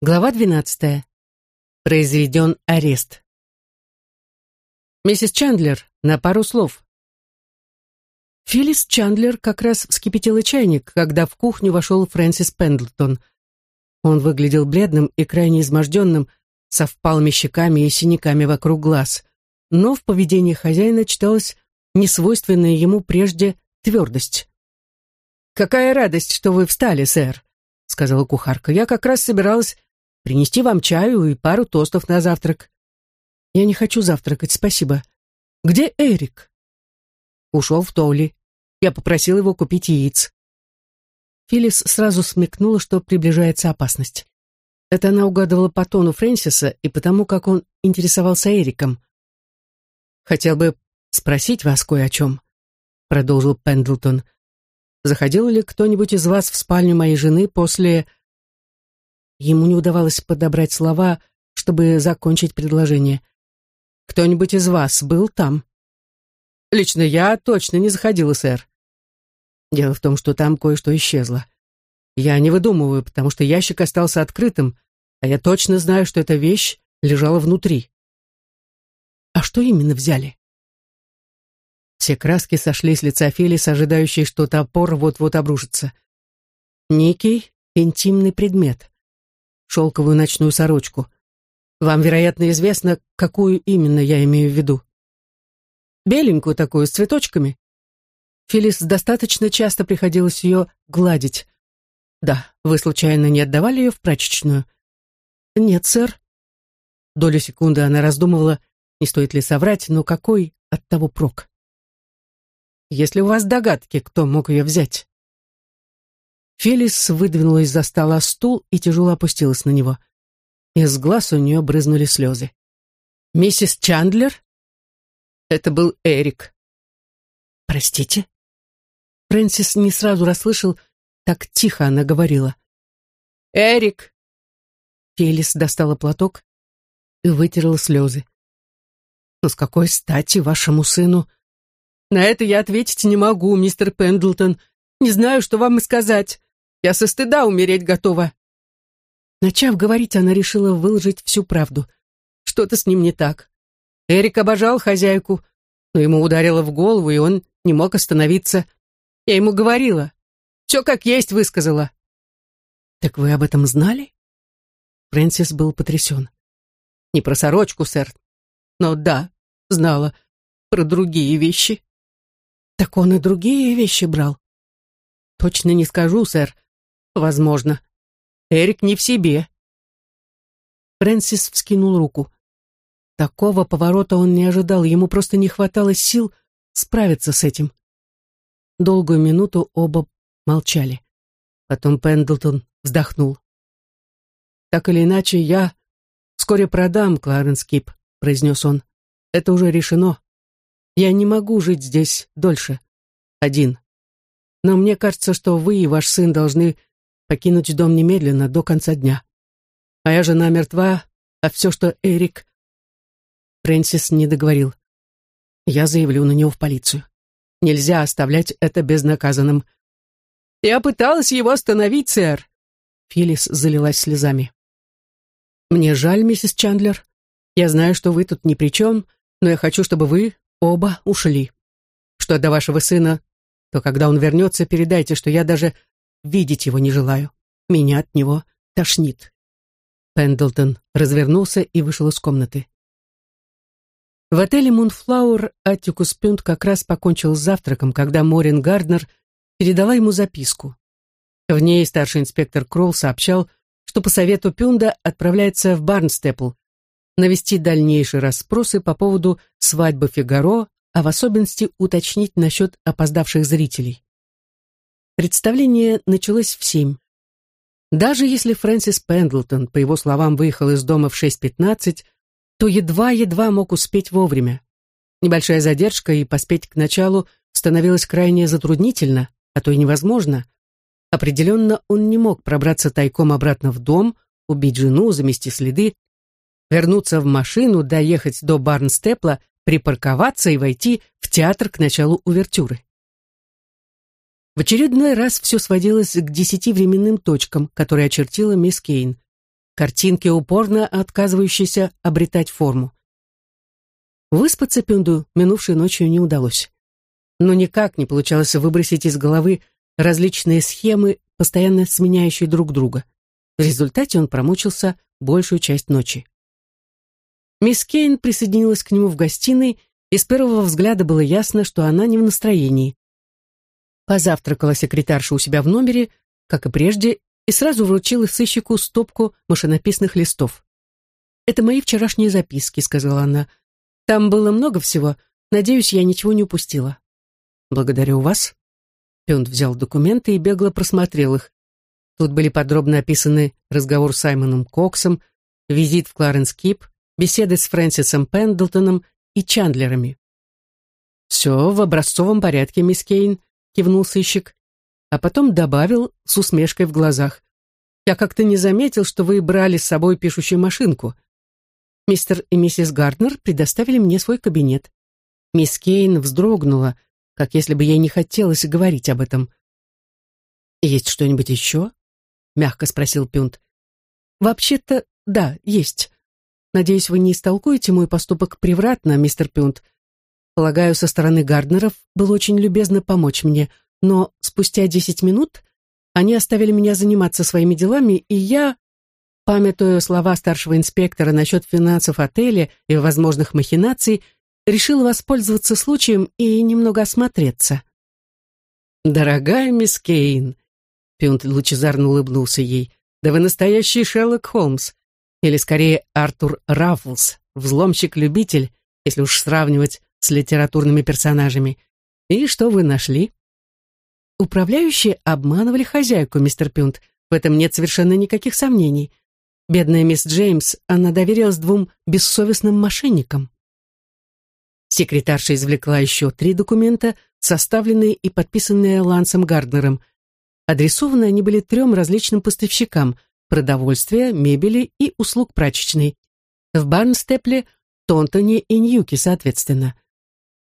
Глава 12. Произведен арест. Миссис Чандлер, на пару слов. Филлис Чандлер как раз вскипятила чайник, когда в кухню вошел Фрэнсис Пендлтон. Он выглядел бледным и крайне изможденным, со впалыми щеками и синяками вокруг глаз. Но в поведении хозяина читалась несвойственная ему прежде твердость. «Какая радость, что вы встали, сэр», — сказала кухарка. «Я как раз собиралась Принести вам чаю и пару тостов на завтрак. Я не хочу завтракать, спасибо. Где Эрик? Ушел в Толи. Я попросил его купить яиц. Филлис сразу смекнула, что приближается опасность. Это она угадывала по тону Фрэнсиса и потому, как он интересовался Эриком. «Хотел бы спросить вас кое о чем», — продолжил Пендлтон. «Заходил ли кто-нибудь из вас в спальню моей жены после...» Ему не удавалось подобрать слова, чтобы закончить предложение. «Кто-нибудь из вас был там?» «Лично я точно не заходила, сэр». Дело в том, что там кое-что исчезло. Я не выдумываю, потому что ящик остался открытым, а я точно знаю, что эта вещь лежала внутри. А что именно взяли? Все краски сошли с лица Фелис, ожидающей, что топор вот-вот обрушится. Некий интимный предмет шелковую ночную сорочку. Вам, вероятно, известно, какую именно я имею в виду. Беленькую такую, с цветочками. Филис достаточно часто приходилось ее гладить. Да, вы случайно не отдавали ее в прачечную? Нет, сэр. Долю секунды она раздумывала, не стоит ли соврать, но какой от того прок? Если у вас догадки, кто мог ее взять? Фелис выдвинула из-за стола стул и тяжело опустилась на него. Из глаз у нее брызнули слезы. «Миссис Чандлер?» Это был Эрик. «Простите?» Фрэнсис не сразу расслышал, так тихо она говорила. «Эрик!» Фелис достала платок и вытерла слезы. «Но с какой стати вашему сыну?» «На это я ответить не могу, мистер Пендлтон. Не знаю, что вам и сказать. Я со стыда умереть готова. Начав говорить, она решила выложить всю правду. Что-то с ним не так. Эрик обожал хозяйку, но ему ударило в голову, и он не мог остановиться. Я ему говорила. Все как есть высказала. «Так вы об этом знали?» Фрэнсис был потрясен. «Не про сорочку, сэр. Но да, знала. Про другие вещи». «Так он и другие вещи брал?» «Точно не скажу, сэр. Возможно. Эрик не в себе. Фрэнсис вскинул руку. Такого поворота он не ожидал, ему просто не хватало сил справиться с этим. Долгую минуту оба молчали. Потом Пендлтон вздохнул. «Так или иначе, я вскоре продам Кларенс Кип», — произнес он. «Это уже решено. Я не могу жить здесь дольше. Один. Но мне кажется, что вы и ваш сын должны покинуть дом немедленно, до конца дня. Моя жена мертва, а все, что Эрик... Фрэнсис не договорил. Я заявлю на него в полицию. Нельзя оставлять это безнаказанным. Я пыталась его остановить, сэр. Филлис залилась слезами. Мне жаль, миссис Чандлер. Я знаю, что вы тут ни при чем, но я хочу, чтобы вы оба ушли. Что до вашего сына, то когда он вернется, передайте, что я даже Видеть его не желаю. Меня от него тошнит. Пендлтон развернулся и вышел из комнаты. В отеле Мунфлауэр Аттикус Пюнд как раз покончил с завтраком, когда Морин Гарднер передала ему записку. В ней старший инспектор Кролл сообщал, что по совету Пюнда отправляется в Барнстепл навести дальнейшие расспросы по поводу свадьбы Фигаро, а в особенности уточнить насчет опоздавших зрителей. Представление началось в семь. Даже если Фрэнсис Пендлтон, по его словам, выехал из дома в 6.15, то едва-едва мог успеть вовремя. Небольшая задержка и поспеть к началу становилась крайне затруднительно, а то и невозможно. Определенно он не мог пробраться тайком обратно в дом, убить жену, замести следы, вернуться в машину, доехать до Барнстепла, припарковаться и войти в театр к началу увертюры. В очередной раз все сводилось к десяти временным точкам, которые очертила мисс Кейн. картинки, упорно отказывающиеся обретать форму. Выспаться Пюнду минувшей ночью не удалось. Но никак не получалось выбросить из головы различные схемы, постоянно сменяющие друг друга. В результате он промучился большую часть ночи. Мисс Кейн присоединилась к нему в гостиной, и с первого взгляда было ясно, что она не в настроении. Позавтракала секретарша у себя в номере, как и прежде, и сразу вручила сыщику стопку машинописных листов. «Это мои вчерашние записки», — сказала она. Там было много всего. Надеюсь, я ничего не упустила. Благодарю вас. Пёнд взял документы и бегло просмотрел их. Тут были подробно описаны разговор с Саймоном Коксом, визит в Кларенс Кип, беседы с Фрэнсисом Пендлтоном и Чандлерами. «Все в образцовом порядке, мисс Кейн», — кивнул сыщик, а потом добавил с усмешкой в глазах. «Я как-то не заметил, что вы брали с собой пишущую машинку. Мистер и миссис Гарднер предоставили мне свой кабинет. Мисс Кейн вздрогнула, как если бы ей не хотелось говорить об этом. «Есть что-нибудь еще?» — мягко спросил Пюнт. «Вообще-то, да, есть. Надеюсь, вы не истолкуете мой поступок превратно, мистер Пюнт. Полагаю, со стороны Гарднеров было очень любезно помочь мне, но спустя десять минут они оставили меня заниматься своими делами, и я памятуя слова старшего инспектора насчет финансов отеля и возможных махинаций, решил воспользоваться случаем и немного осмотреться. «Дорогая мисс Кейн», — Пюнт лучезарно улыбнулся ей, «да вы настоящий Шерлок Холмс, или скорее Артур Раффлс, взломщик-любитель, если уж сравнивать с литературными персонажами. И что вы нашли?» Управляющие обманывали хозяйку, мистер Пюнт, в этом нет совершенно никаких сомнений. Бедная мисс Джеймс, она доверилась двум бессовестным мошенникам. Секретарша извлекла еще три документа, составленные и подписанные Лансом Гарднером. Адресованы они были трем различным поставщикам продовольствия, мебели и услуг прачечной. В Барнстепле, Тонтоне и Ньюке, соответственно.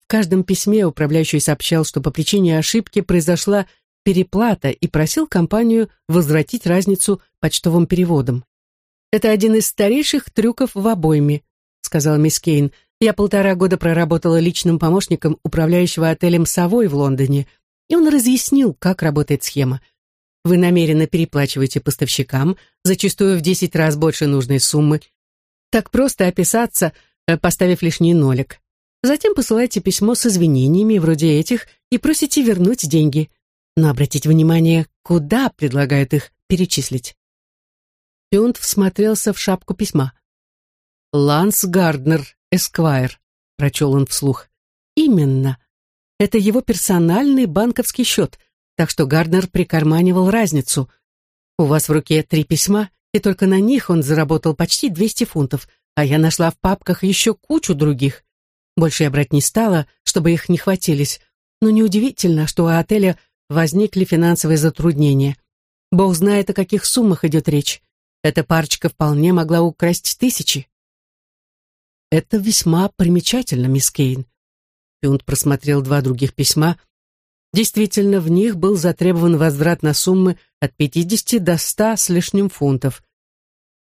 В каждом письме управляющий сообщал, что по причине ошибки произошла переплата и просил компанию возвратить разницу почтовым переводом. «Это один из старейших трюков в обойме», — сказала мисс Кейн. «Я полтора года проработала личным помощником управляющего отелем «Совой» в Лондоне, и он разъяснил, как работает схема. Вы намеренно переплачиваете поставщикам, зачастую в десять раз больше нужной суммы. Так просто описаться, э, поставив лишний нолик. Затем посылаете письмо с извинениями, вроде этих, и просите вернуть деньги. Но обратите внимание, куда предлагают их перечислить. Пюнт всмотрелся в шапку письма. «Ланс Гарднер, Эсквайр», — прочел он вслух. «Именно. Это его персональный банковский счет, так что Гарднер прикарманивал разницу. У вас в руке три письма, и только на них он заработал почти 200 фунтов, а я нашла в папках еще кучу других. Больше я брать не стала, чтобы их не хватились, но неудивительно, что у отеля возникли финансовые затруднения. Бог знает, о каких суммах идет речь. Эта парочка вполне могла украсть тысячи. Это весьма примечательно, мисс Кейн. Пюнт просмотрел два других письма. Действительно, в них был затребован возврат на суммы от 50 до 100 с лишним фунтов.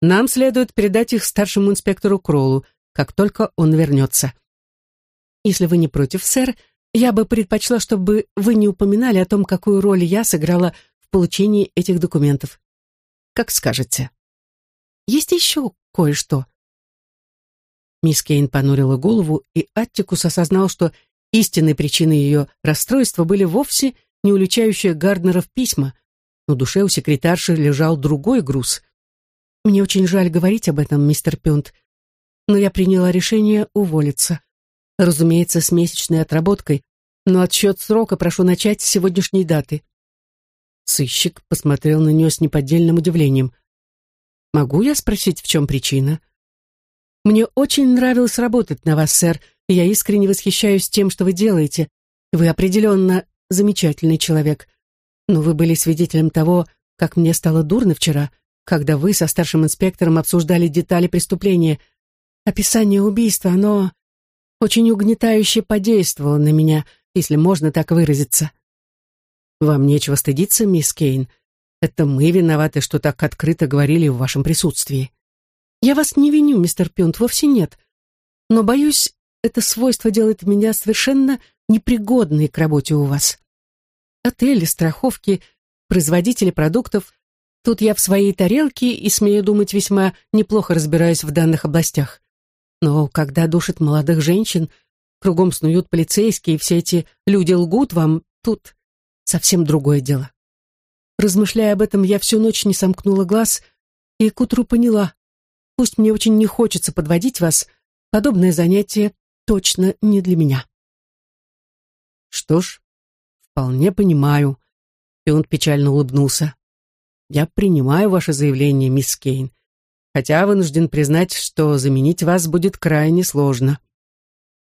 Нам следует передать их старшему инспектору Кроллу, как только он вернется. Если вы не против, сэр, я бы предпочла, чтобы вы не упоминали о том, какую роль я сыграла в получении этих документов. Как скажете. Есть еще кое-что». Мисс Кейн понурила голову, и Аттикус осознал, что истинной причиной ее расстройства были вовсе не уличающие Гарднеров письма. На душе у секретарши лежал другой груз. «Мне очень жаль говорить об этом, мистер Пюнт, но я приняла решение уволиться. Разумеется, с месячной отработкой, но отсчет срока прошу начать с сегодняшней даты». Сыщик посмотрел на нее с неподдельным удивлением. Могу я спросить, в чем причина? Мне очень нравилось работать на вас, сэр, и я искренне восхищаюсь тем, что вы делаете. Вы определенно замечательный человек. Но вы были свидетелем того, как мне стало дурно вчера, когда вы со старшим инспектором обсуждали детали преступления. Описание убийства, оно очень угнетающе подействовало на меня, если можно так выразиться. Вам нечего стыдиться, мисс Кейн. Это мы виноваты, что так открыто говорили в вашем присутствии. Я вас не виню, мистер Пюнт, вовсе нет. Но, боюсь, это свойство делает меня совершенно непригодной к работе у вас. Отели, страховки, производители продуктов. Тут я в своей тарелке и, смею думать, весьма неплохо разбираюсь в данных областях. Но когда душат молодых женщин, кругом снуют полицейские, все эти люди лгут вам, тут совсем другое дело. Размышляя об этом, я всю ночь не сомкнула глаз и к утру поняла, пусть мне очень не хочется подводить вас, подобное занятие точно не для меня. Что ж, вполне понимаю. И он печально улыбнулся. Я принимаю ваше заявление, мисс Кейн хотя вынужден признать, что заменить вас будет крайне сложно».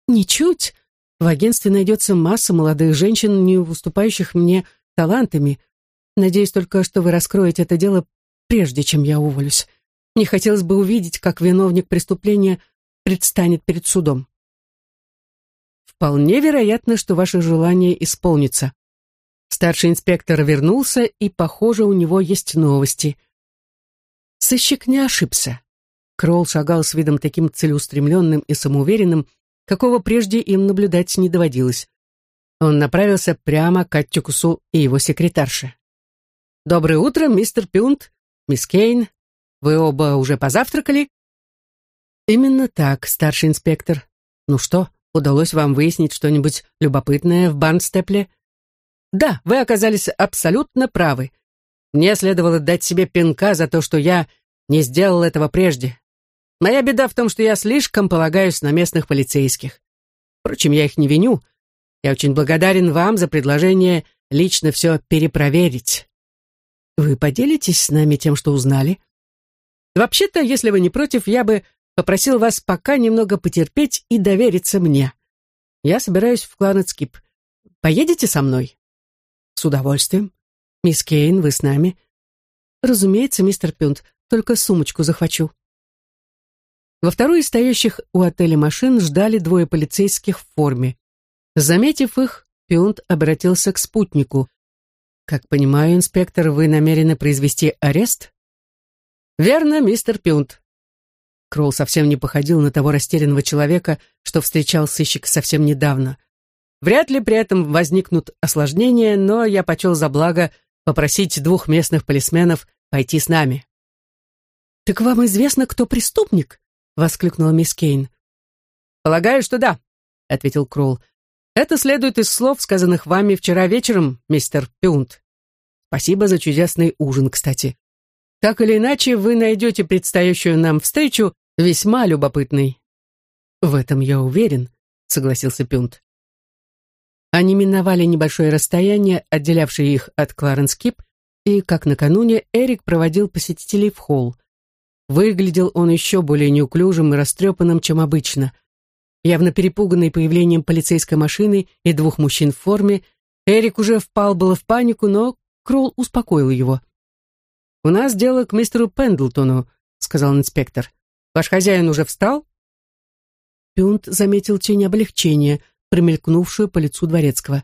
«Ничуть. В агентстве найдется масса молодых женщин, не выступающих мне талантами. Надеюсь только, что вы раскроете это дело, прежде чем я уволюсь. Мне хотелось бы увидеть, как виновник преступления предстанет перед судом». «Вполне вероятно, что ваше желание исполнится». Старший инспектор вернулся, и, похоже, у него есть новости – Сыщик не ошибся. Кролл шагал с видом таким целеустремленным и самоуверенным, какого прежде им наблюдать не доводилось. Он направился прямо к Аттикусу и его секретарше. «Доброе утро, мистер Пюнт, мисс Кейн. Вы оба уже позавтракали?» «Именно так, старший инспектор. Ну что, удалось вам выяснить что-нибудь любопытное в Барнстепле?» «Да, вы оказались абсолютно правы. Мне следовало дать себе пинка за то, что я не сделал этого прежде. Моя беда в том, что я слишком полагаюсь на местных полицейских. Впрочем, я их не виню. Я очень благодарен вам за предложение лично все перепроверить. Вы поделитесь с нами тем, что узнали? Вообще-то, если вы не против, я бы попросил вас пока немного потерпеть и довериться мне. Я собираюсь в Кланетскип. Поедете со мной? С удовольствием. «Мисс Кейн, вы с нами?» «Разумеется, мистер Пюнт, только сумочку захвачу». Во второй из стоящих у отеля машин ждали двое полицейских в форме. Заметив их, Пюнт обратился к спутнику. «Как понимаю, инспектор, вы намерены произвести арест?» «Верно, мистер Пюнт». Кролл совсем не походил на того растерянного человека, что встречал сыщик совсем недавно. Вряд ли при этом возникнут осложнения, но я почел за благо попросить двух местных полисменов пойти с нами. «Так вам известно, кто преступник?» — воскликнула мисс Кейн. «Полагаю, что да», — ответил Кролл. «Это следует из слов, сказанных вами вчера вечером, мистер Пюнт. Спасибо за чудесный ужин, кстати. Так или иначе, вы найдете предстоящую нам встречу весьма любопытной». «В этом я уверен», — согласился Пюнт. Они миновали небольшое расстояние, отделявшее их от Кларенс Кип, и, как накануне, Эрик проводил посетителей в холл. Выглядел он еще более неуклюжим и растрепанным, чем обычно. Явно перепуганный появлением полицейской машины и двух мужчин в форме, Эрик уже впал было в панику, но Кролл успокоил его. «У нас дело к мистеру Пендлтону», — сказал инспектор. «Ваш хозяин уже встал?» Пюнт заметил тень облегчения — промелькнувшую по лицу дворецкого.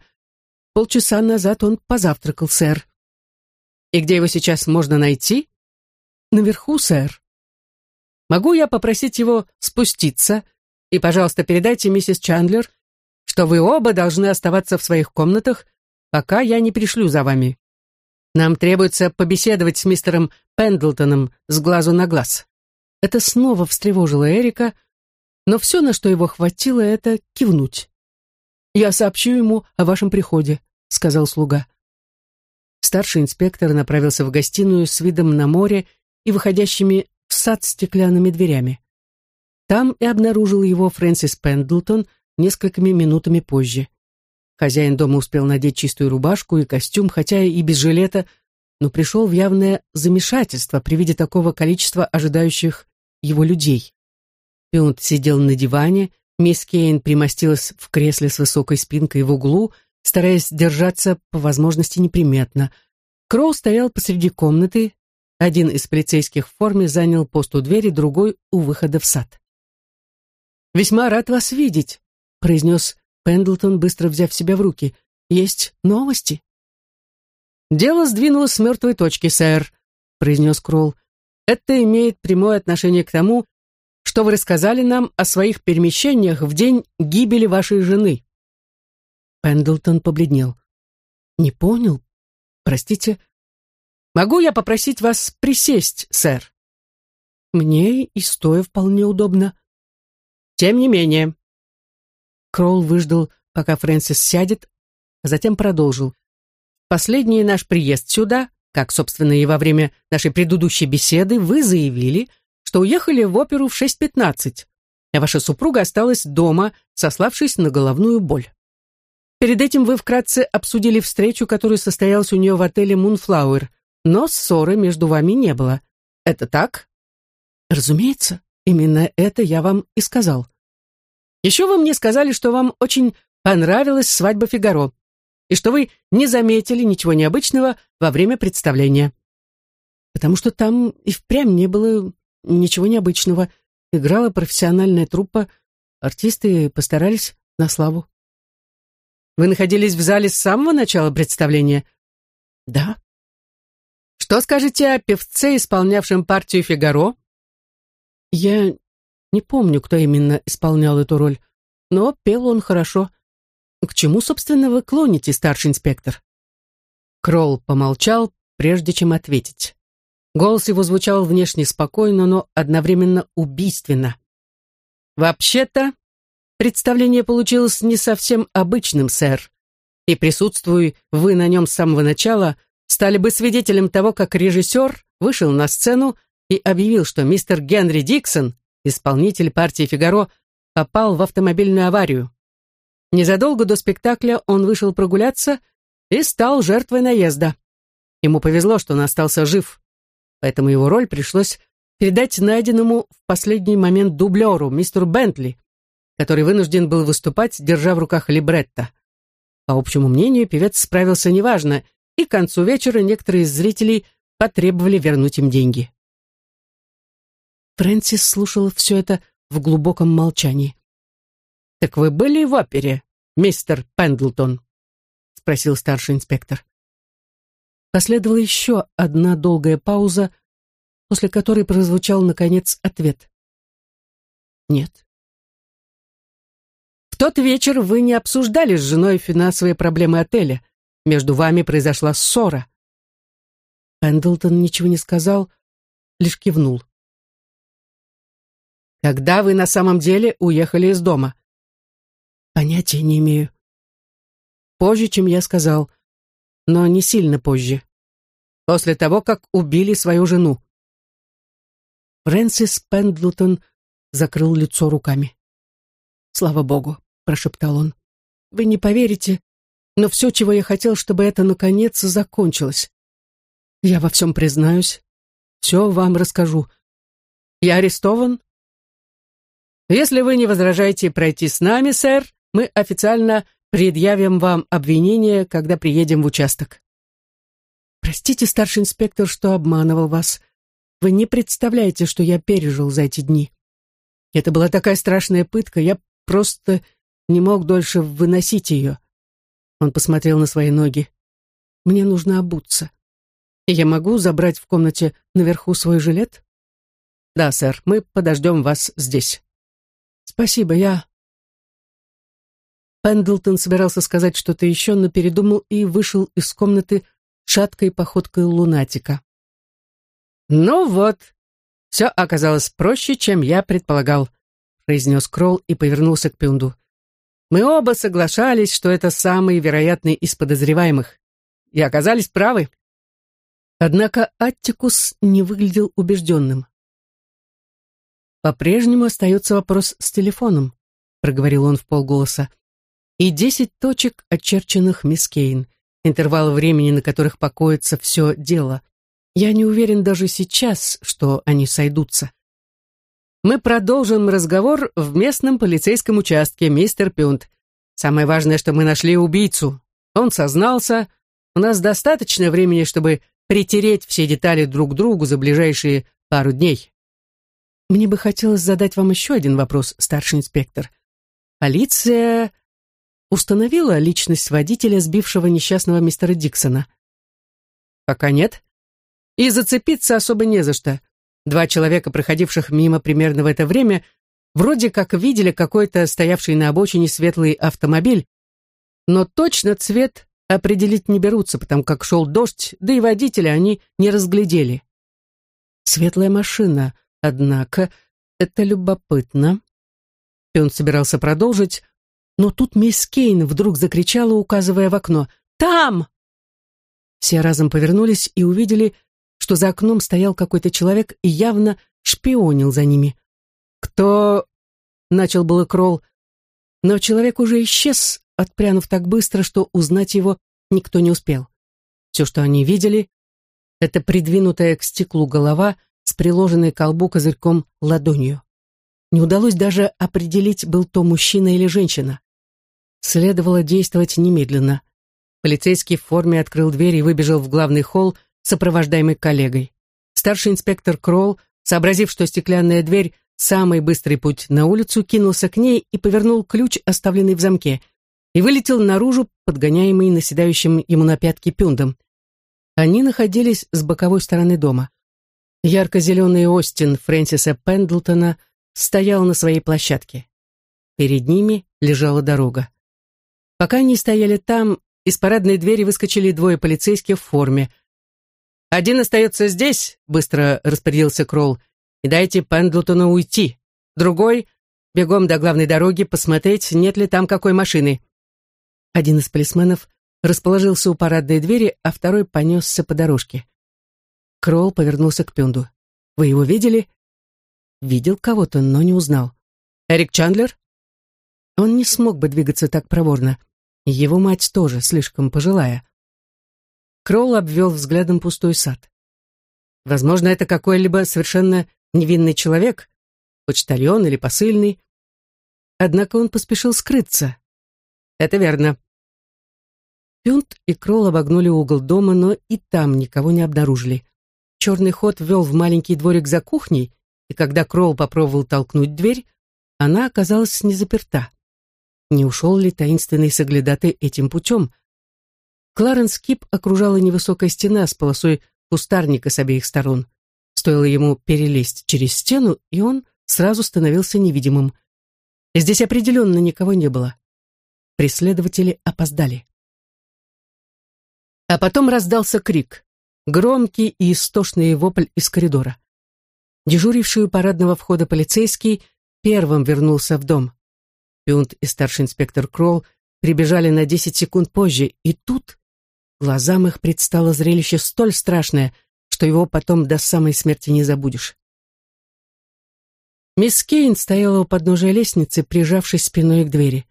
«Полчаса назад он позавтракал, сэр». «И где его сейчас можно найти?» «Наверху, сэр». «Могу я попросить его спуститься? И, пожалуйста, передайте миссис Чандлер, что вы оба должны оставаться в своих комнатах, пока я не пришлю за вами. Нам требуется побеседовать с мистером Пендлтоном с глазу на глаз». Это снова встревожило Эрика, но все, на что его хватило, это кивнуть. «Я сообщу ему о вашем приходе», — сказал слуга. Старший инспектор направился в гостиную с видом на море и выходящими в сад стеклянными дверями. Там и обнаружил его Фрэнсис Пендлтон несколькими минутами позже. Хозяин дома успел надеть чистую рубашку и костюм, хотя и без жилета, но пришел в явное замешательство при виде такого количества ожидающих его людей. Пионт сидел на диване, Мисс Кейн примостилась в кресле с высокой спинкой в углу, стараясь держаться по возможности неприметно. Кроу стоял посреди комнаты, один из полицейских в форме занял пост у двери, другой — у выхода в сад. «Весьма рад вас видеть», — произнес Пендлтон, быстро взяв себя в руки. «Есть новости?» «Дело сдвинулось с мертвой точки, сэр», — произнес Кролл. «Это имеет прямое отношение к тому, что вы рассказали нам о своих перемещениях в день гибели вашей жены». Пендлтон побледнел. «Не понял. Простите. Могу я попросить вас присесть, сэр?» «Мне и стоя вполне удобно». «Тем не менее». Кролл выждал, пока Фрэнсис сядет, а затем продолжил. «Последний наш приезд сюда, как, собственно, и во время нашей предыдущей беседы, вы заявили, что уехали в оперу в 6.15, а ваша супруга осталась дома, сославшись на головную боль. Перед этим вы вкратце обсудили встречу, которая состоялась у нее в отеле «Мунфлауэр», но ссоры между вами не было. Это так? Разумеется, именно это я вам и сказал. Еще вы мне сказали, что вам очень понравилась свадьба Фигаро, и что вы не заметили ничего необычного во время представления. Потому что там и впрямь не было Ничего необычного. Играла профессиональная труппа, артисты постарались на славу. Вы находились в зале с самого начала представления? Да. Что скажете о певце, исполнявшем партию Фигаро? Я не помню, кто именно исполнял эту роль, но пел он хорошо. К чему, собственно, вы клоните, старший инспектор? Кролл помолчал, прежде чем ответить. Голос его звучал внешне спокойно, но одновременно убийственно. «Вообще-то, представление получилось не совсем обычным, сэр, и присутствуя вы на нем с самого начала, стали бы свидетелем того, как режиссер вышел на сцену и объявил, что мистер Генри Диксон, исполнитель партии «Фигаро», попал в автомобильную аварию. Незадолго до спектакля он вышел прогуляться и стал жертвой наезда. Ему повезло, что он остался жив поэтому его роль пришлось передать найденному в последний момент дублеру, мистеру Бентли, который вынужден был выступать, держа в руках либретто. По общему мнению, певец справился неважно, и к концу вечера некоторые из зрителей потребовали вернуть им деньги. Фрэнсис слушала все это в глубоком молчании. «Так вы были в опере, мистер Пендлтон?» — спросил старший инспектор. Последовала еще одна долгая пауза, после которой прозвучал, наконец, ответ. «Нет». «В тот вечер вы не обсуждали с женой финансовые проблемы отеля. Между вами произошла ссора». Пендлтон ничего не сказал, лишь кивнул. «Когда вы на самом деле уехали из дома?» «Понятия не имею». «Позже, чем я сказал но не сильно позже. После того, как убили свою жену. Фрэнсис Пендлтон закрыл лицо руками. «Слава Богу», — прошептал он. «Вы не поверите, но все, чего я хотел, чтобы это наконец закончилось. Я во всем признаюсь, все вам расскажу. Я арестован?» «Если вы не возражаете пройти с нами, сэр, мы официально Предъявим вам обвинение, когда приедем в участок. Простите, старший инспектор, что обманывал вас. Вы не представляете, что я пережил за эти дни. Это была такая страшная пытка, я просто не мог дольше выносить ее. Он посмотрел на свои ноги. Мне нужно обуться. Я могу забрать в комнате наверху свой жилет? Да, сэр, мы подождем вас здесь. Спасибо, я Пендлтон собирался сказать что-то еще, но передумал и вышел из комнаты шаткой походкой лунатика. «Ну вот, все оказалось проще, чем я предполагал», произнес Кролл и повернулся к Пюнду. «Мы оба соглашались, что это самый вероятный из подозреваемых, и оказались правы». Однако Аттикус не выглядел убежденным. «По-прежнему остается вопрос с телефоном», проговорил он в полголоса и десять точек, очерченных мисс Кейн, интервал времени, на которых покоится все дело. Я не уверен даже сейчас, что они сойдутся. Мы продолжим разговор в местном полицейском участке, мистер Пюнт. Самое важное, что мы нашли убийцу. Он сознался. У нас достаточно времени, чтобы притереть все детали друг к другу за ближайшие пару дней. Мне бы хотелось задать вам еще один вопрос, старший инспектор. Полиция установила личность водителя, сбившего несчастного мистера Диксона. Пока нет. И зацепиться особо не за что. Два человека, проходивших мимо примерно в это время, вроде как видели какой-то стоявший на обочине светлый автомобиль, но точно цвет определить не берутся, потому как шел дождь, да и водителя они не разглядели. Светлая машина, однако, это любопытно. И он собирался продолжить, но тут мисс Кейн вдруг закричала, указывая в окно. «Там!» Все разом повернулись и увидели, что за окном стоял какой-то человек и явно шпионил за ними. «Кто?» — начал было Кролл, но человек уже исчез, отпрянув так быстро, что узнать его никто не успел. Все, что они видели, это придвинутая к стеклу голова с приложенной к колбу козырьком ладонью. Не удалось даже определить, был то мужчина или женщина. Следовало действовать немедленно. Полицейский в форме открыл дверь и выбежал в главный холл, сопровождаемый коллегой. Старший инспектор Кролл, сообразив, что стеклянная дверь — самый быстрый путь на улицу, кинулся к ней и повернул ключ, оставленный в замке, и вылетел наружу, подгоняемый наседающим ему на пятки пюндом. Они находились с боковой стороны дома. Ярко-зеленый Остин Фрэнсиса Пендлтона стоял на своей площадке. Перед ними лежала дорога. Пока они стояли там, из парадной двери выскочили двое полицейских в форме. «Один остается здесь», — быстро распорядился Кролл, «и дайте Пендлтону уйти. Другой — бегом до главной дороги посмотреть, нет ли там какой машины. Один из полисменов расположился у парадной двери, а второй понесся по дорожке. Кролл повернулся к Пюнду. «Вы его видели?» «Видел кого-то, но не узнал». «Эрик Чандлер?» Он не смог бы двигаться так проворно. Его мать тоже слишком пожилая. Кролл обвел взглядом пустой сад. Возможно, это какой-либо совершенно невинный человек, почтальон или посыльный. Однако он поспешил скрыться. Это верно. Пюнт и Кролл обогнули угол дома, но и там никого не обнаружили. Черный ход вел в маленький дворик за кухней, и когда Кролл попробовал толкнуть дверь, она оказалась не заперта. Не ушел ли таинственный соглядатай этим путем? Кларенс Кип окружала невысокая стена с полосой кустарника с обеих сторон. Стоило ему перелезть через стену, и он сразу становился невидимым. Здесь определенно никого не было. Преследователи опоздали. А потом раздался крик, громкий и истошный вопль из коридора. Дежуривший у парадного входа полицейский первым вернулся в дом. Пюнт и старший инспектор Кролл прибежали на десять секунд позже, и тут глазам их предстало зрелище столь страшное, что его потом до самой смерти не забудешь. Мисс Кейн стояла у подножия лестницы, прижавшись спиной к двери.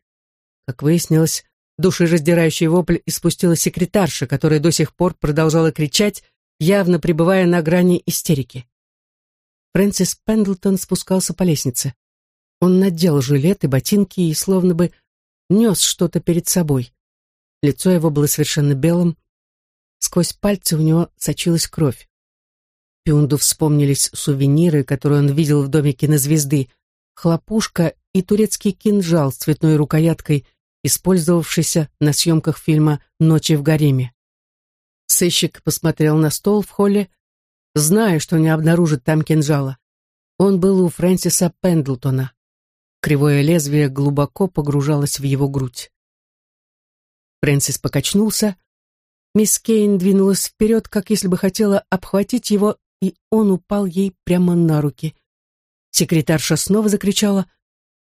Как выяснилось, Душераздирающий вопль испустила секретарша, которая до сих пор продолжала кричать, явно пребывая на грани истерики. Фрэнсис Пендлтон спускался по лестнице. Он надел жилет и ботинки и словно бы нес что-то перед собой. Лицо его было совершенно белым. Сквозь пальцы у него сочилась кровь. Пюнду вспомнились сувениры, которые он видел в доме кинозвезды, хлопушка и турецкий кинжал с цветной рукояткой использовавшийся на съемках фильма «Ночи в гареме». Сыщик посмотрел на стол в холле, зная, что не обнаружит там кинжала. Он был у Фрэнсиса Пендлтона. Кривое лезвие глубоко погружалось в его грудь. Фрэнсис покачнулся. Мисс Кейн двинулась вперед, как если бы хотела обхватить его, и он упал ей прямо на руки. Секретарша снова закричала.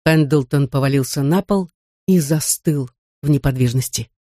Пендлтон повалился на пол и застыл в неподвижности.